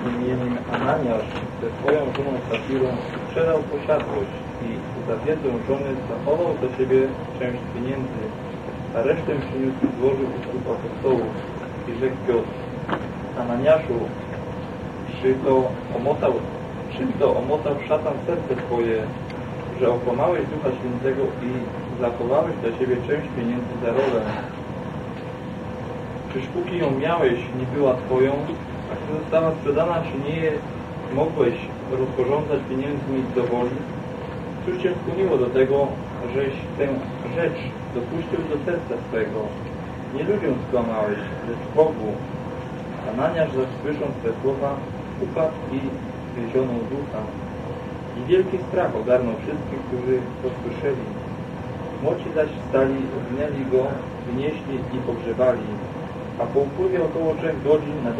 انانیا ہونے کے سر کو چینج پی نظر خوشبو کیوں نیاویش نکو آؤں گس گا میشو نو دکھا کسرا پگانے مشتا دی گنیہ گاڑی ہیرو نا کوئی دن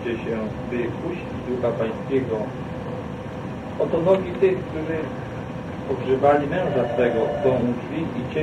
سے بائک اتھوی بارے گیچے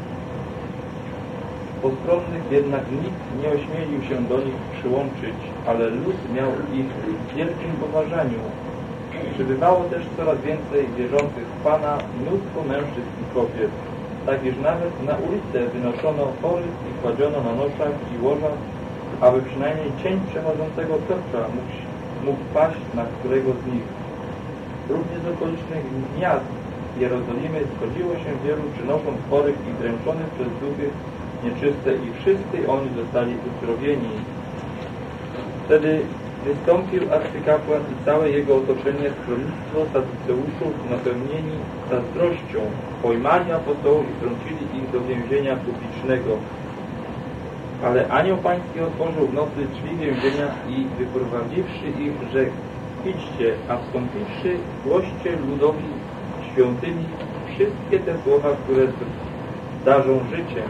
Ogromny jednak nikt nie ośmielił się do nich przyłączyć, ale lud miał ich w wielkim poważaniu. Przybywało też coraz więcej wierzących w Pana, mnóstwo mężczyzn i kobiet, tak iż nawet na ulicę wynoszono chorych i kładziono na noszach i łożach, aby przynajmniej cień przechodzącego piotra mógł, mógł paść na którego z nich. Również z okolicznych miast Jerozolimy schodziło się wielu przynosząc chorych i dręczonych przez duchy nieczyste i wszyscy oni zostali uzdrowieni. Wtedy wystąpił arcykapłan i całe jego otoczenie z królestwo Saduceuszów napełnieni zazdrością, pojmali apostołów i wtrącili ich do więzienia publicznego. Ale anioł pański otworzył w nocy drzwi więzienia i wyprowadziwszy ich, rzekł idźcie, a wstąpiwszy głoście ludowi świątyni wszystkie te słowa, które darzą życiem.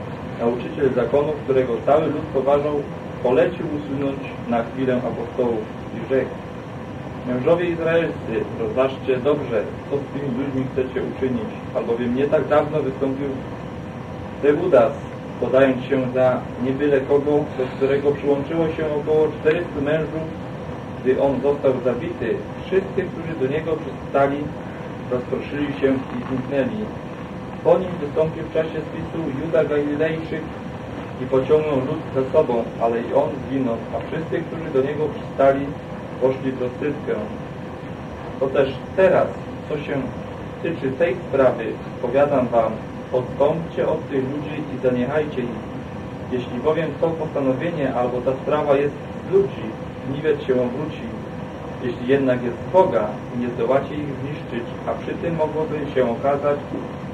Debal Das پنتا دیتے Po nim wystąpił w czasie spisu Juda Galilejczyk i pociągnął lud za sobą, ale i on zginął, a wszyscy, którzy do niego przystali, poszli w rozsypkę. To też teraz, co się tyczy tej sprawy, powiadam wam, odstąpcie od tych ludzi i zaniechajcie ich. Jeśli bowiem to postanowienie albo ta sprawa jest z ludzi, niwet się obróci. Jeśli jednak jest Boga, nie zdołacie ich zniszczyć, a przy tym mogłoby się okazać,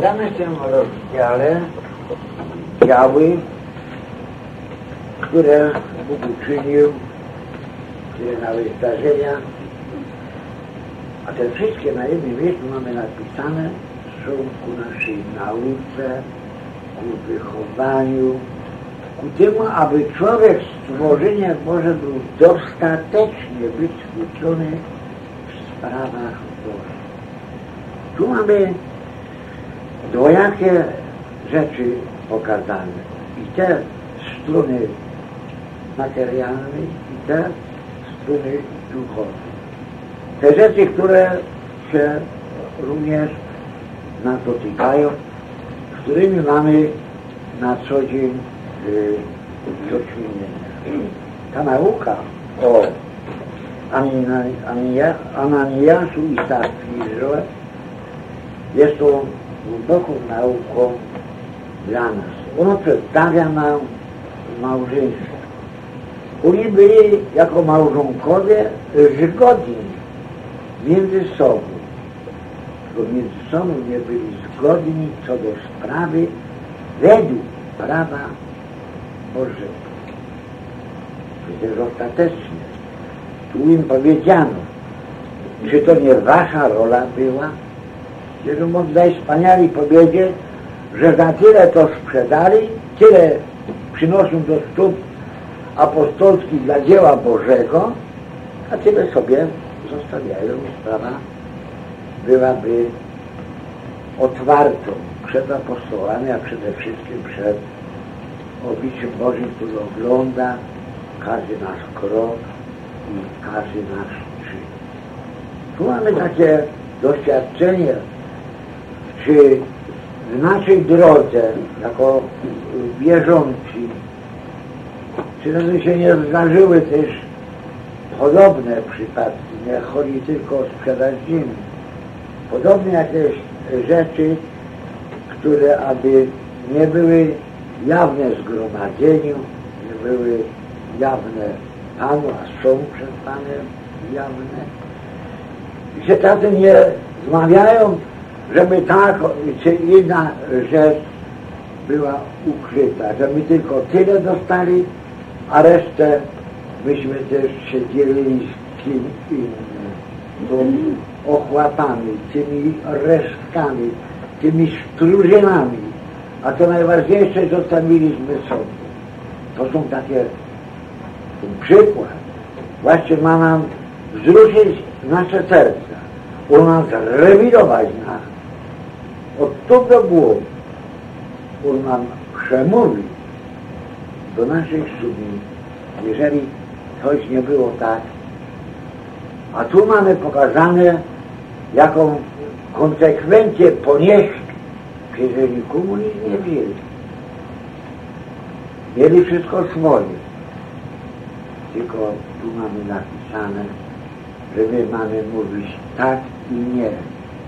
بیچتا میرے بچہ سو کو آب کا tax بچوں نے دیا کے جی ہو کر دے نا ریٹنے سے پورے رات گا سوری نامی نا سجی لکشمی کھانا سوچا یہ تو ب ناؤ کم لانس تازہ نام معیش کوئی بڑے یا کون کر دیا ریکشن دینے سب سے بڑا ریجو بڑھا رات اسے تو میرے راشا را بی مائش پانیاری سب بھی بڑی لوگ کارجناس کروانی دوسرے شہری گروزین فیتا پدو نے آدھی نیبے یا اس گرم یا سم سننے یہ رمتا رمے کتھی دستانی ارے اخوات ارے نا سو چیریز میں سب تک تاکہ من زیادہ کون سا روی روایت بولنا سمو بھی تھے ہوتا ہے آپ مانے کا سن یا کون سی بینک کے پریش فری کوئی یہ فیس کو سمجھا مسان ہے موسٹ ہے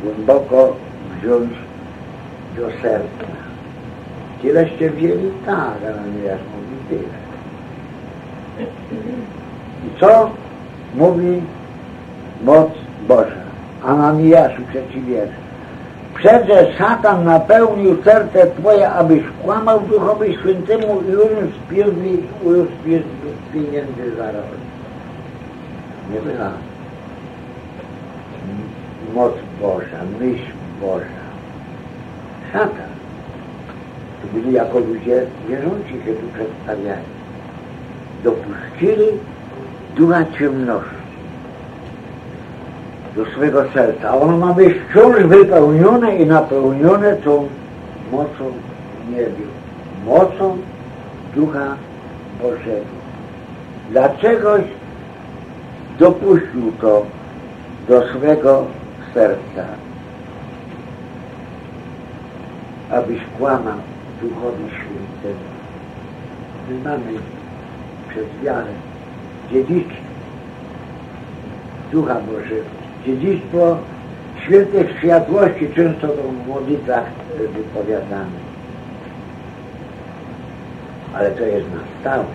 چوی بس آگے یا سوچی سیار چاہیے سات آن نہ پہ سیار چاہیے اب اس کو دکھ پی ایس بار چسبے کا سر تو میں بیس چوس یه چی که تو دسویں گ اب اسکونا دشمن ہے جی جی تو سیاد واقع پڑیا گا نہیں ارے تو یہ ناستا ہو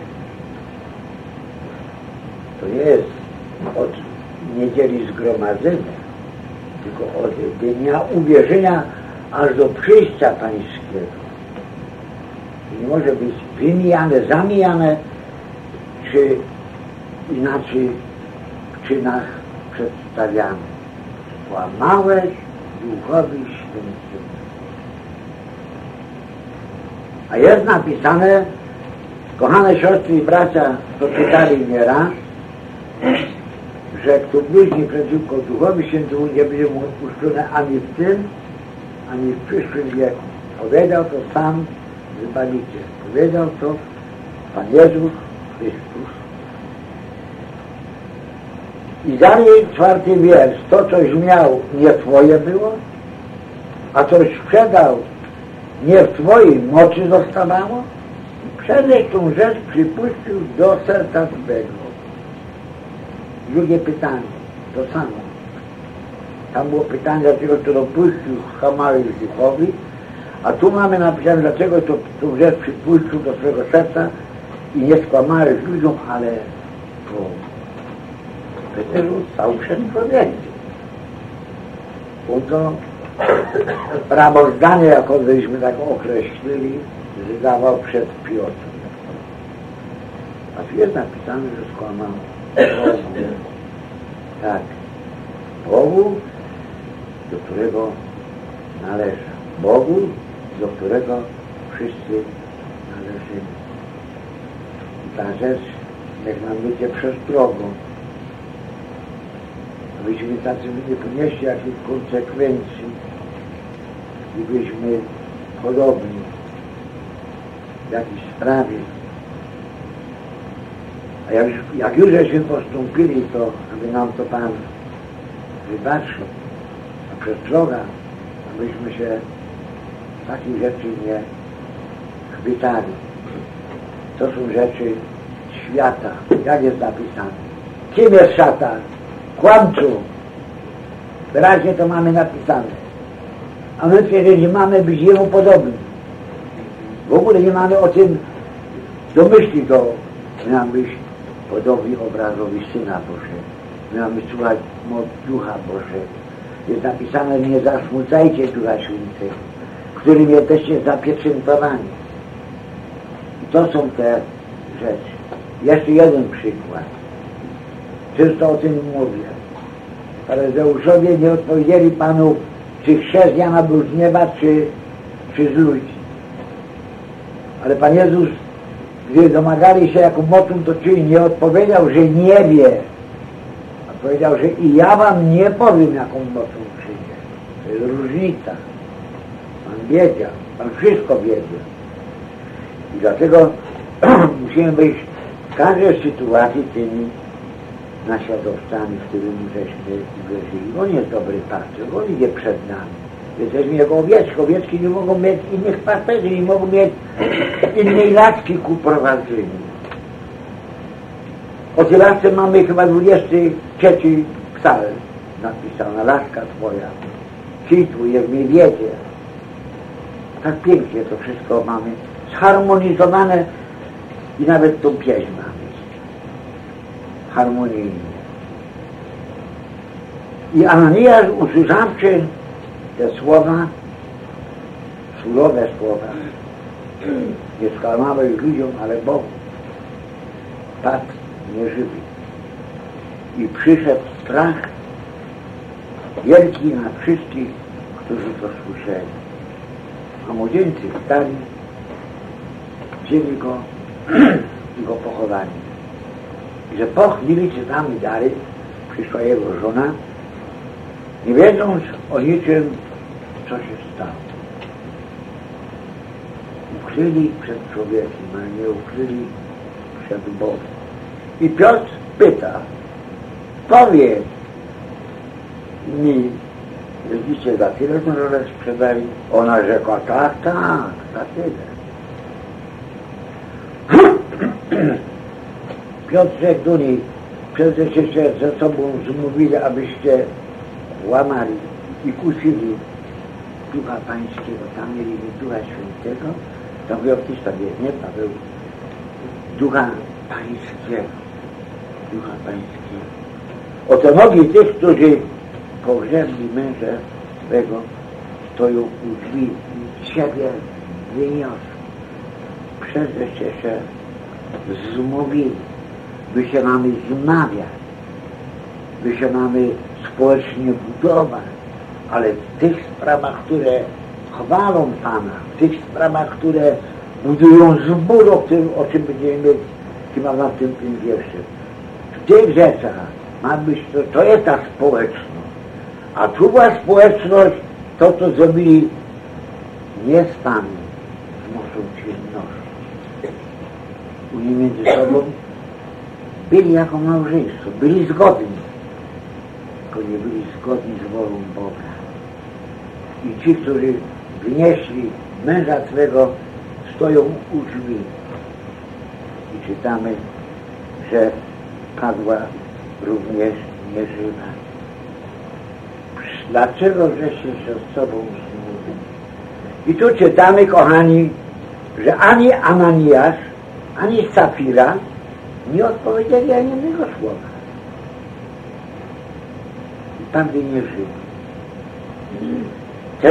تو گر مجھے سانے کہ سرسری براچا تو میرا چوبیس کو سام جاتی آؤ نیا گاؤ نئی مچھل نام ترپش یوگے پتا تو سامنا پتا جاتے گروپ سماڑی اور اس کو مار جوانے آپ کو اس لیے بہو تو تھرے گا نا بہو جو تھے گاش سے ایک نام شروع میں ترجیح کو بھی نام تو میں کون سوا کے کسان ہے بجے وہ پد نہیں گوگل ہوں جو مشکوش شکش جانا برج نے بات سے گیا متون تو پہلے اسے نیا پہ آباد نئے پہنا کو مت روشنی جتنے گیم کاسیا دوستان اسکول پا دیکھ سک ہارمونی تو مانے ہارمونی اس حساب سے اس وغیرہ اسی جو بہت میشین سر شکاری جامعہ نوید ہو پھر سے گا شنا پھر دون سے وہ ماری دکھ سکے دیکھنے دن سکے گا زموبیشما بے اسپرشنی بار تو جبھی سانس مجھے چیری کاگوا روپیے چھ تام کہانی آمنیس آنی ساتھی نکل گند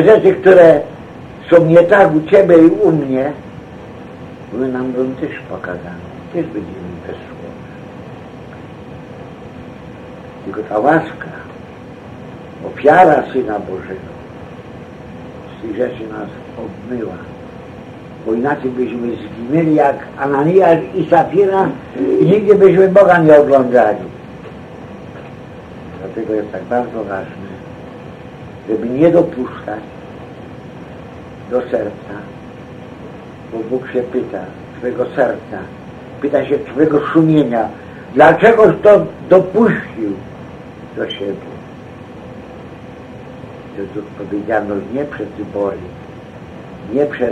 تھوڑے سویتا گے انسپکا گانا اس کا پیار آ سنا بڑھے گا سن کوئی نا سی بیش میں بغان جاؤن جاتے سرکار بغاس میں یہ جو رکھ بک سے پتا سب گرتا پتا شریک سنچے گی جانور جیسے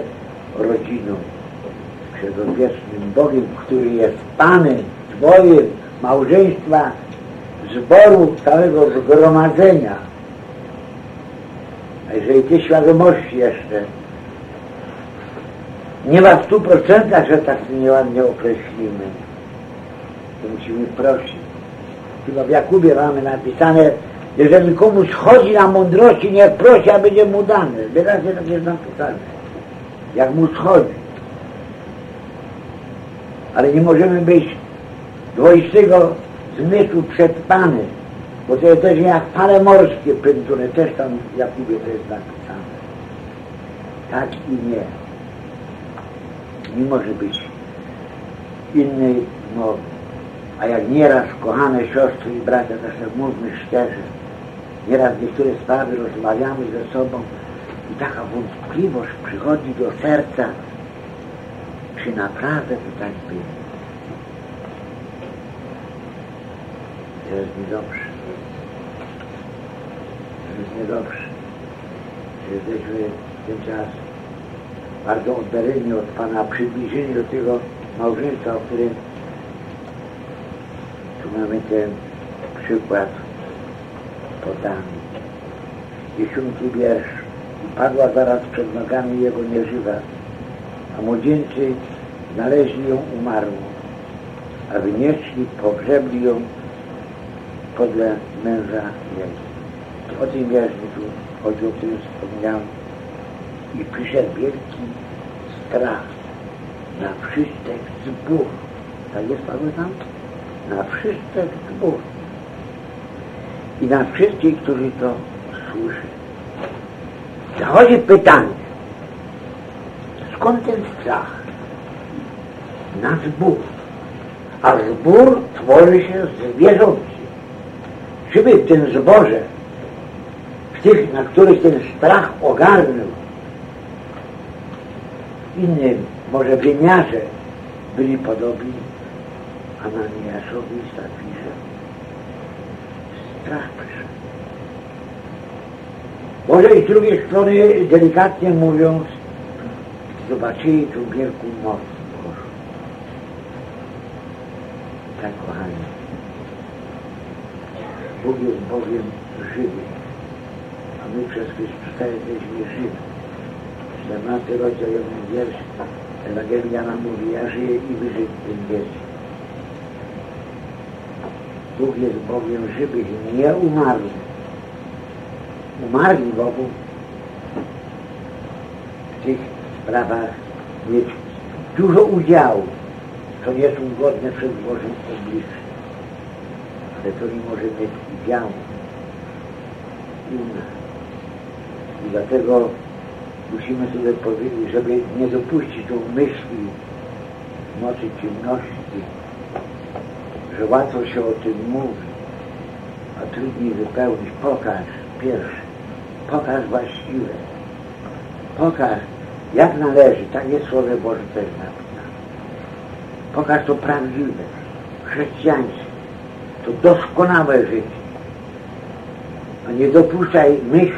مجھے سو ریواسنٹ میں کوئی مداح ہے وہ تو یہ فارے مرچ کے پیم جوراس گھانے مشکل بجا بھی رسم جہاں کا بس نکر کے جان پیش آپ جو نوکری چکر ٹھنڈا مین سوکھا یسوس پاک وتر نامی کو شکا ہم جن چیز نرش یو امن پکسم پدلا مینا لوگ جو ہے پتان جیسے جنس بولا چوری چلک اگار مجھے بنیاس ہے بری پدوی امانی سو بھی ساتھی مجھے کاروں بس میم جیسا ڈیری جانا میری بگی مکا میٹ جاؤ چھوڑی چوری مسلم ہو خوشی مسلسل پکڑ سب یہ تو پوچھی تو مشیو ن سی نیو سیو میری اتر پاؤ فکاس فکاس بکاس یاد نہ گئے چاہیے سر بڑھتا ہے پکاس تو فروغ چینس تو دس کونا بھائی یہ تو پورا میش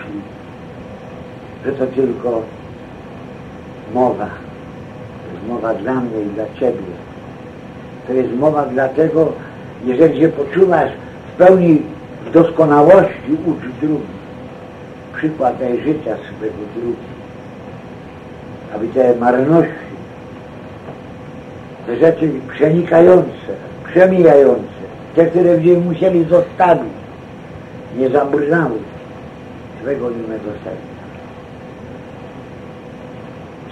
موگا مغل چیک مغل یہ پچھونی دس کو ناوش آتا سکے گو ابھی مرنش جیسا شمیک آئیون سے شمیہ آئی جی مشین جیسا بڑھنا ہوئے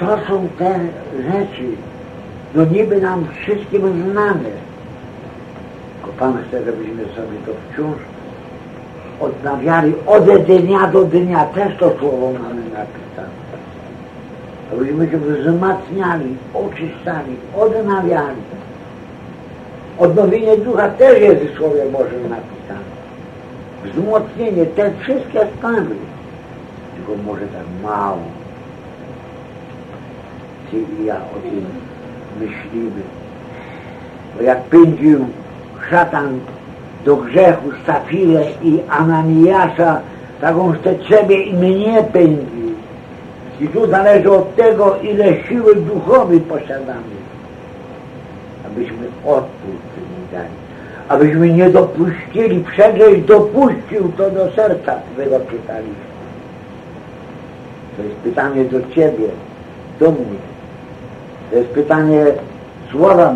سو تینسی دونوں میں نام شیش کی مجھے نام ہے سبھی تو چور اتنا دنیا دو دنیا تیس تو مانگا پسند میں جو نہ پاتن دوسری آنان یہ چیز پہ پسند اور پہ چاہوں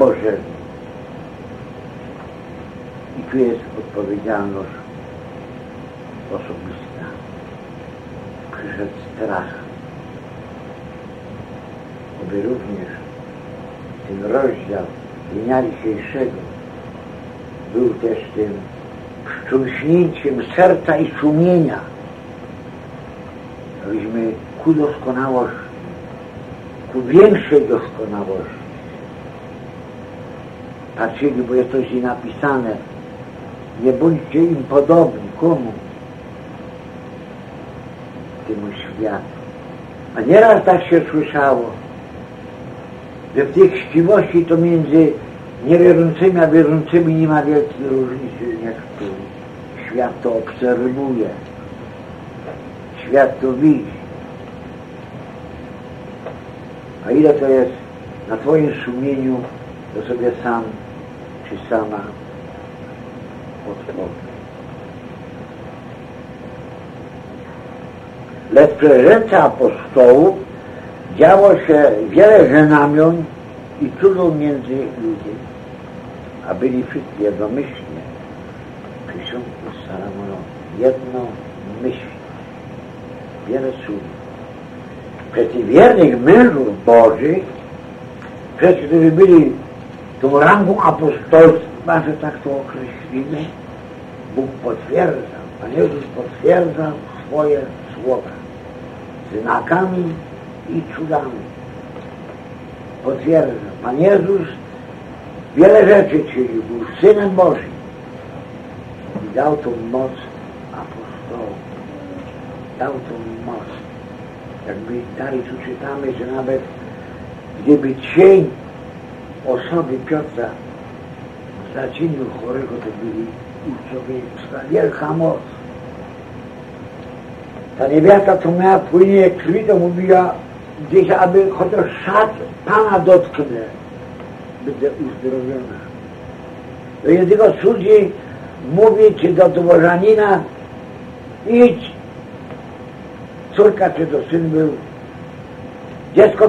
چراس ابھی ریسرش جاؤ جن شیشک دور دشن سمشید چین سر چاہیے سمینا میں خود اس کو نا وہ خوبیش دستان ہے بن چین پدو سویا شوشا ہوتی میں آرسے میری مارے سویا تو ابزرو ہے سویا تو بھی پہلے تو نتین تو استاؤ جنام اٹھن سے بےنیفیٹ یمی مش نیشن یج مش فیچر مین روپیے فیس تو رنگوں آپس بات تک تو بک پھیا پانی جس پھیا ناکامی چھو دام پسند پانی چیری بھائی جان باؤس جاؤتھ مس آپ جاؤتھ مس بھی چوریارے ایک چھوٹی تو موبی دیکھ آج سات پان آدت ہے سو جی موبی چلتا تو بہت رانی سنب جس کو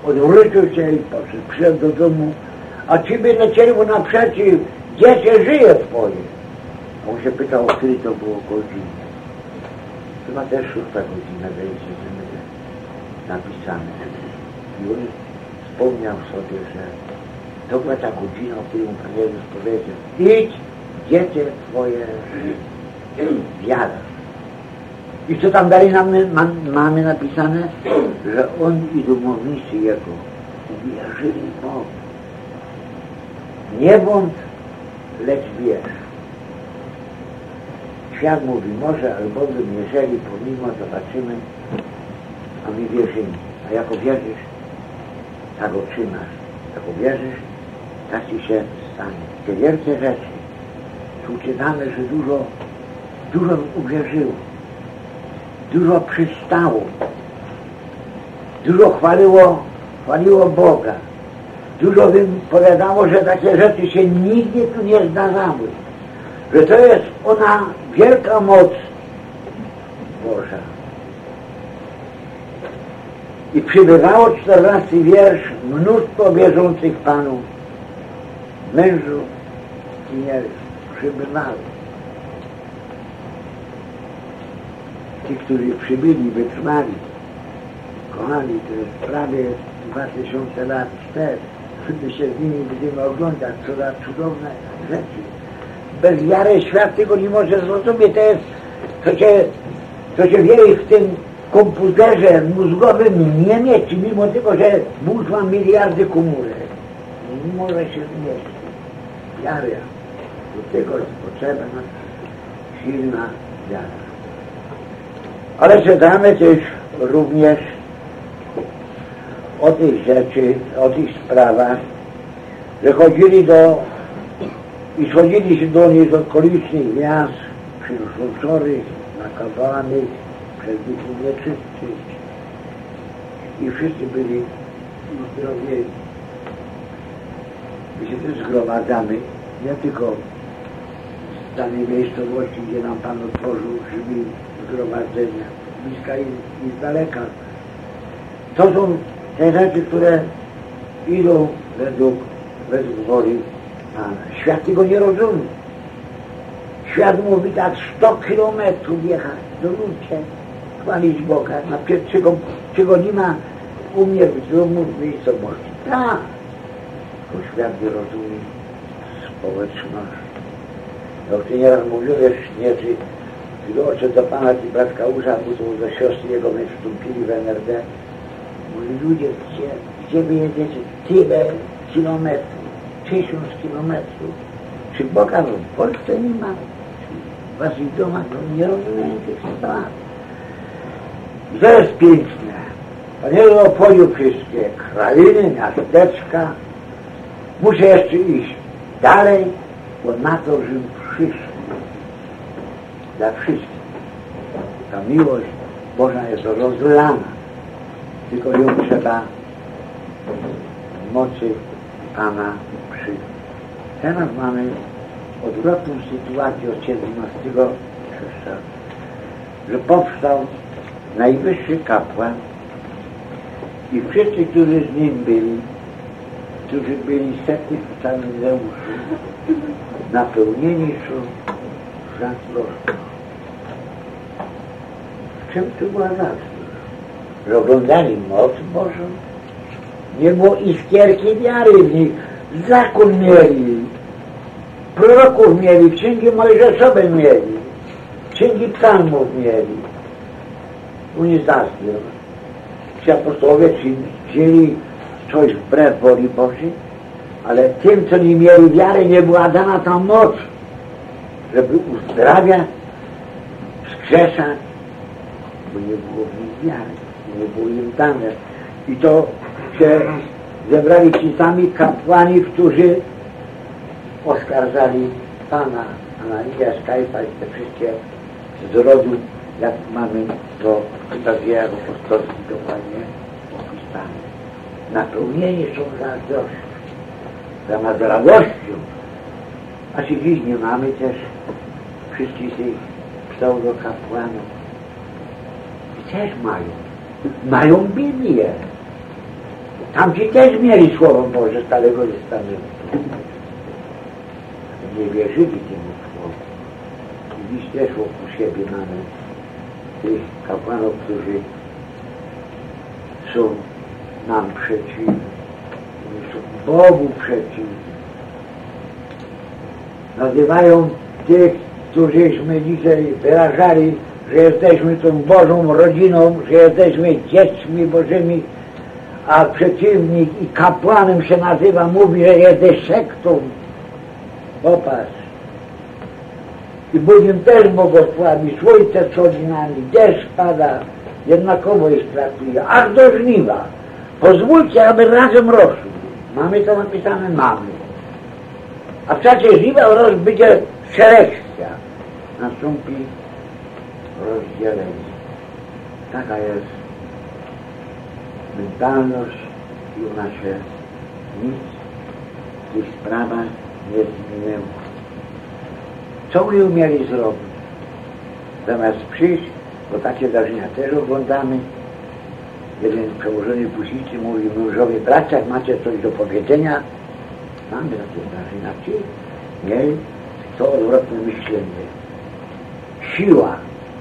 اس کا چیڑ پر چیڑوں ناپس جیسے پیٹا فری دبھی سورکی نہ سوچے گاڑی نام پیسان سیاگ مشبودی میں سو دور دور ابھی ہوتا ہو بوا دور دن پہ دیکھ رہے دادا ہونا بے کم فی باؤس منس بک پانوس فیری بس میٹرن کو مسکنی چیم پڑے میلو ریارے ادش دامے چیز روپیش اتنی چیز اتنی ریکردیری سر تو کڑیشن نیاس فروش نکل بالیش گروہ جانے جتنی کو اس zgromadzenia, bliska i, i z daleka. To są te rzeczy, które idą według, według woli Pana. Świat tego nie rozumie. Świat mówi tak 100 kilometrów jechać do ludzie, chwalić Boga, a czego, czego nie ma u mnie w domu, w miejscowości. Tak. Bo świat nie rozumie społeczności. Ja już nieraz mówiłem, że nie, czy چین میتھ بک کا میرے بنا ایسا روزانہ یوگا میری سانک بے ادھر مشتوا جو چیت مستی کرائی پیش کا پیسے ٹور بےری جوری نوشو ری پسبو اسکیئر کی میری پیاری چینی مری سب میری چنگی سان میری پڑی پکسی اللہ چیمس نی میری بارے نمبر آدھا تھا مچ راجا سی بول پا کام کپانی چوسے پسکار جاری تاس کئی پالیس فیسٹیا جام نہ ہم سو نام دے با جو میری ساری پہلا ساری تم بسوں رجینش میں روس مام تم پتا میں مامچ بجے میری سولی سر فریش بتا دین بام لیکن سب سے بچی مو سب براچا مچے تو پکے چاہیے دس ہاتھی سیوا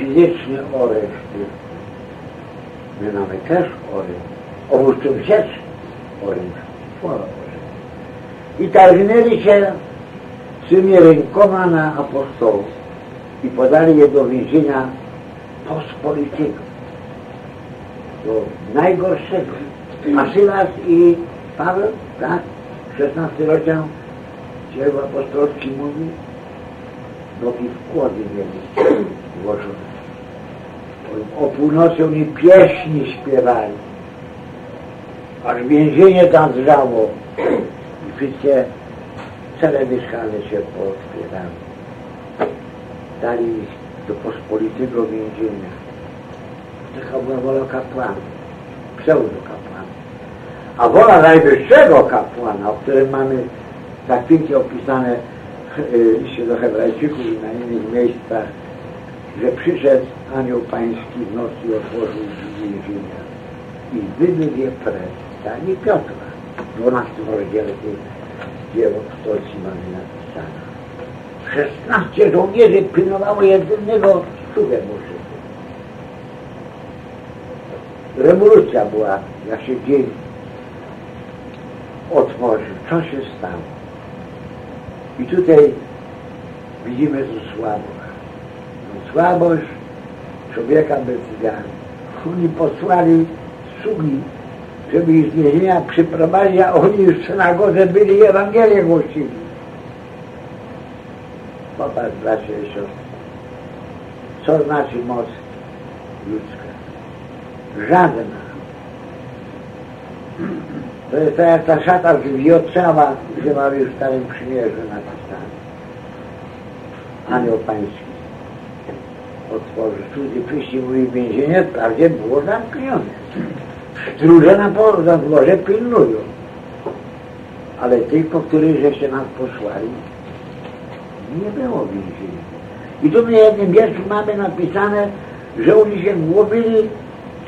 فرج مینا میٹرس اور جاؤں گا اپنا پانچ جا بوچھ سے چلے پڑی بوجھا بولو کا پانچ بول پان ابھی کا پان اب ترقی کی روبوا سے کچھ بجے میرے سوال ہو پیگیپریا گوشت رنگی گوشت آنے پیسان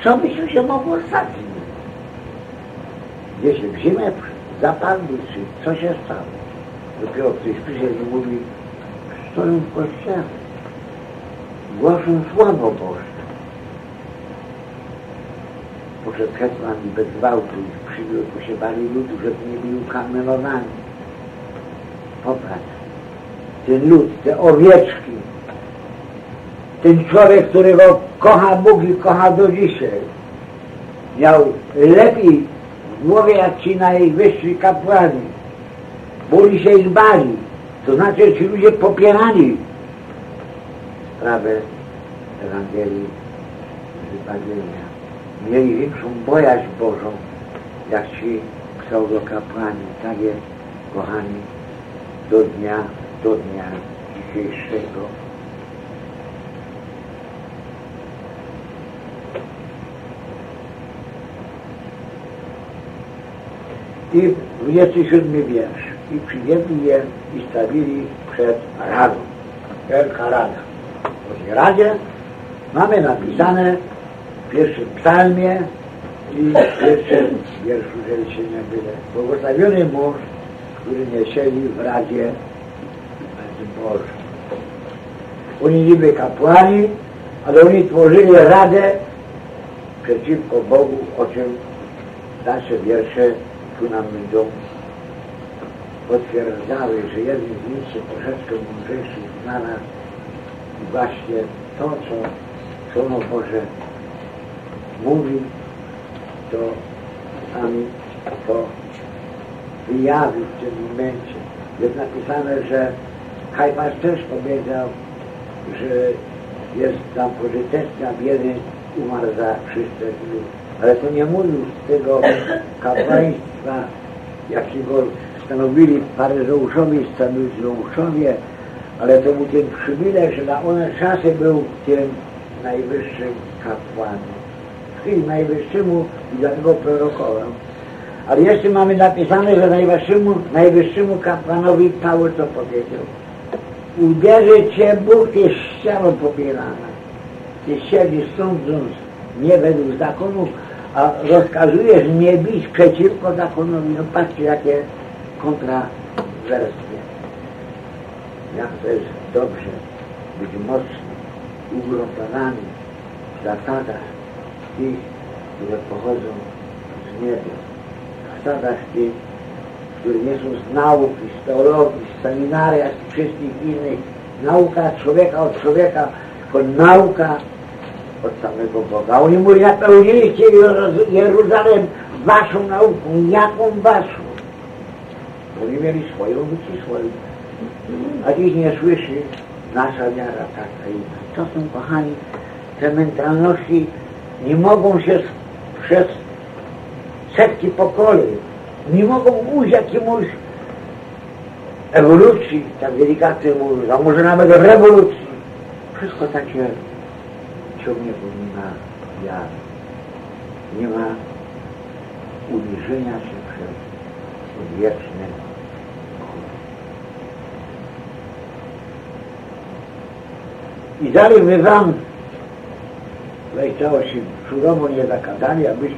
سب اس میں بڑا کہاں بوی کہاں دیکھی وہ چیز بولی سے باری چلو پپیا گیرین بہ آج بسوں جاسی سب لوگ کا پرانی تر کہ استاد خراب خراب کسان ہے پورانی اگر اناج ہے پھر جیب کو بہو اور ٹورنامنٹ جاؤں روزہ پچھٹے سوشن می تو آپ جس خی مسٹرس کا شیسٹر اشمیش سر اس جنگ پر سانس مختلف ویور تو پکے تھے بہت سارا پکے ڈیسون کو داخل پچا کے کنکرا کر یہاں دفر پردانی جا کا کام کا ناؤ طور کس نہؤ کا چھبے کا چھوبے کا ناؤ کا تبھی کو بولی مریا تو یہاں کو بچوں پوری میری سویاں کی سوئیں A když mě slyší, naša věra tak a jinak. To jsou kochani, že mentálnosti nie mogą się przez setki pokoleń, nie mogą ujść jakiemuś ewolucji, tak delikatnie mówiąc, a może nawet rewolucji. Wszystko tak się ciągnie, bo nie ma wiary. Nie ma uniżenia się przez wieczność. جاری میسا وسیب سو را کدانی ابھی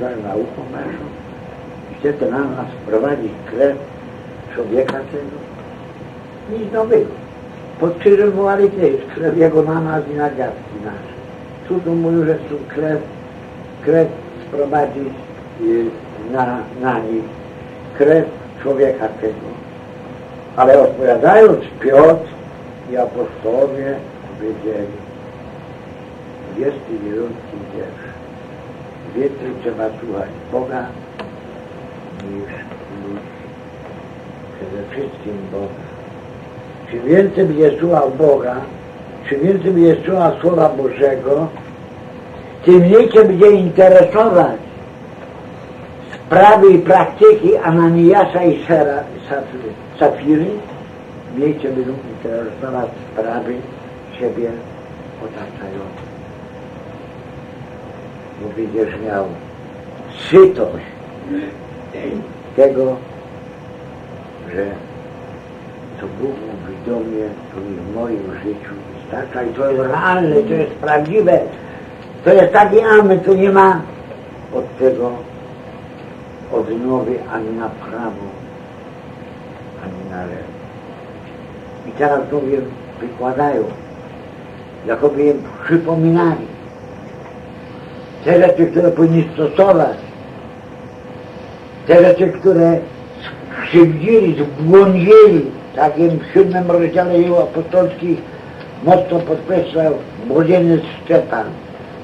راؤ پہ چیت نبادی پکی رنگ نا جنا جاتی نا شو ہے سوگے خاتری کو سو میں ہوگا فیویل سے بھی یسو گا فیمل سے بھی ایس ٹو آسو رہا موٹر سائیکل سیویل سے بھی یہ انٹرسٹ ہوا پڑھ پراچی کی آنایا سا سارا ساتھ چپی رہے چلوں پڑا بھی دیکھنے میں آگے آم تمہیں گ ابھی ابھی آگنا خراب ہونا چاہیے سو رس جہاں چیک کرا شیو ممبر چلے مست بجے تھی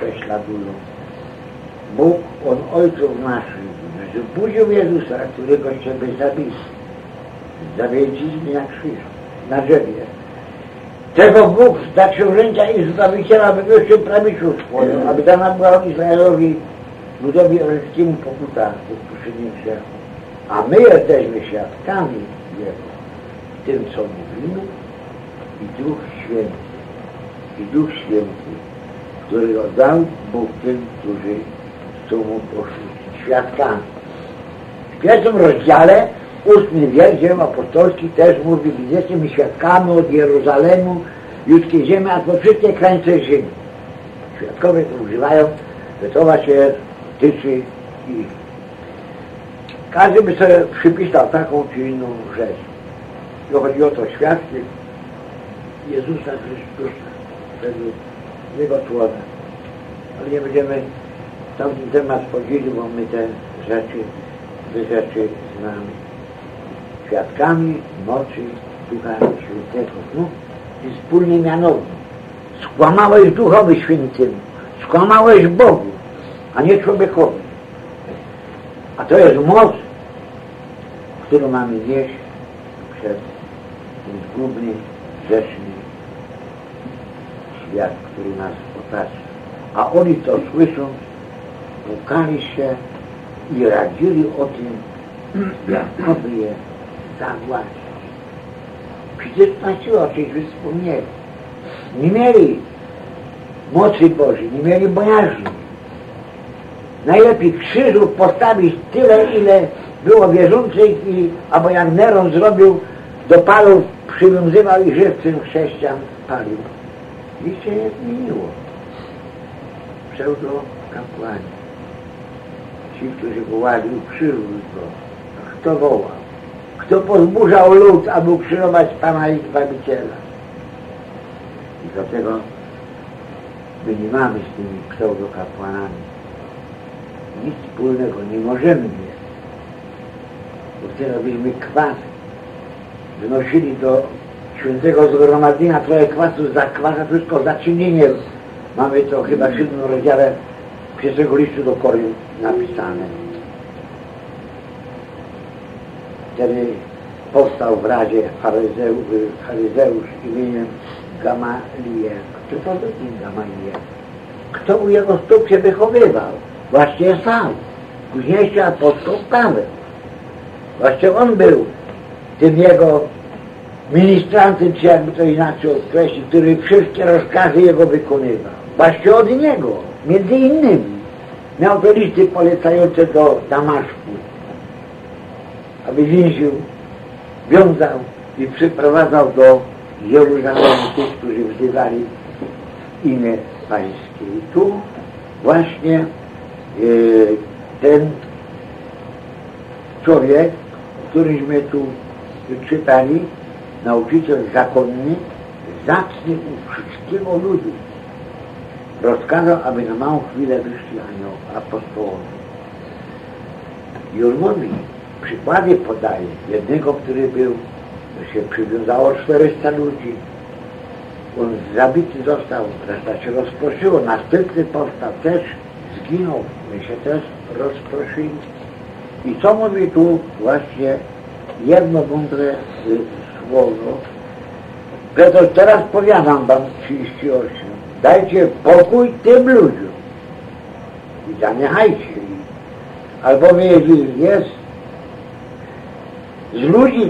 بات پیسابی چاہیے ہمیں ادائیس میں który oddał mu tym, którzy są mu poszli świadkami. W pierwszym rozdziale, ósmy wiersz, ziem apostolski też mówi, że jesteśmy świadkami od Jeruzalemu, ludzkiej ziemi, a to wszystkie krańce ziemi. Świadkowie to używają, że to właśnie tyczy i każdy by sobie przypisał taką czy inną rzecz. I chodzi o to świadczy Jezusa Chrystusa. مش کامی میتھوں اسپورنی سکو میشونی چلوں سکو میری چھوٹے کو تو اس مسلم بیا نستا بھی ابھی سن سے میرا پالو فلم چیند کا پانی چلے گوادر لوگ آپ پانا چیز جب مینیم اسو دکا پانی گیت پورن کو نیم سے بھی مشکل گزر آپ میری چکے دیکھ جائے شو کرا جاؤ جاؤ گام کس تو ان کو منسٹر آن سے کا بچوں دے میں ڈسٹرکٹ کالج چاہیے تو دماز اب جیسے ٹین چو ری ٹو دیکھ سک نوٹی چاک اوسکان ابھی نما ہوتا ہے رس پر ناچتے پرستی رس پر جانے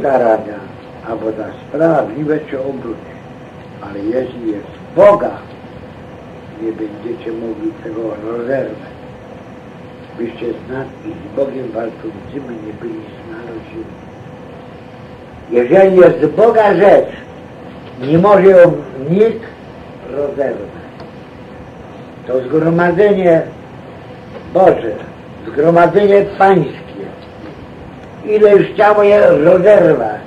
کا راجا آ بڑا سر بچوں Jeżeli jest Boga rzecz, nie może ją nikt rozerwać. To zgromadzenie Boże, zgromadzenie Pańskie, ile już chciało je rozerwać,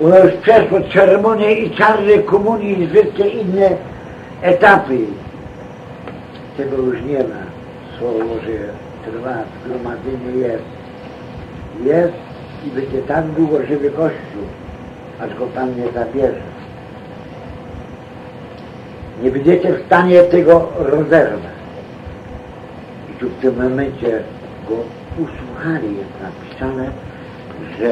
u nas przeszło czerwone i czarne komunii i wszystkie inne etapy. Tego już nie ma. Słowo, że trwa, zgromadzenie jest. Jest یہ دوسر آج کو دیا یہ سان یا جنچر کو سہاری یا ساری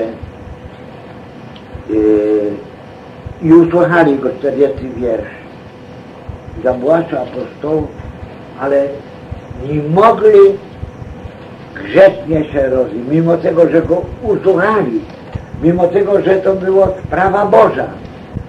نگڑی شہر میم مت کرش تو اس کو میم کرسے تو مطلب براہ بڑھ سا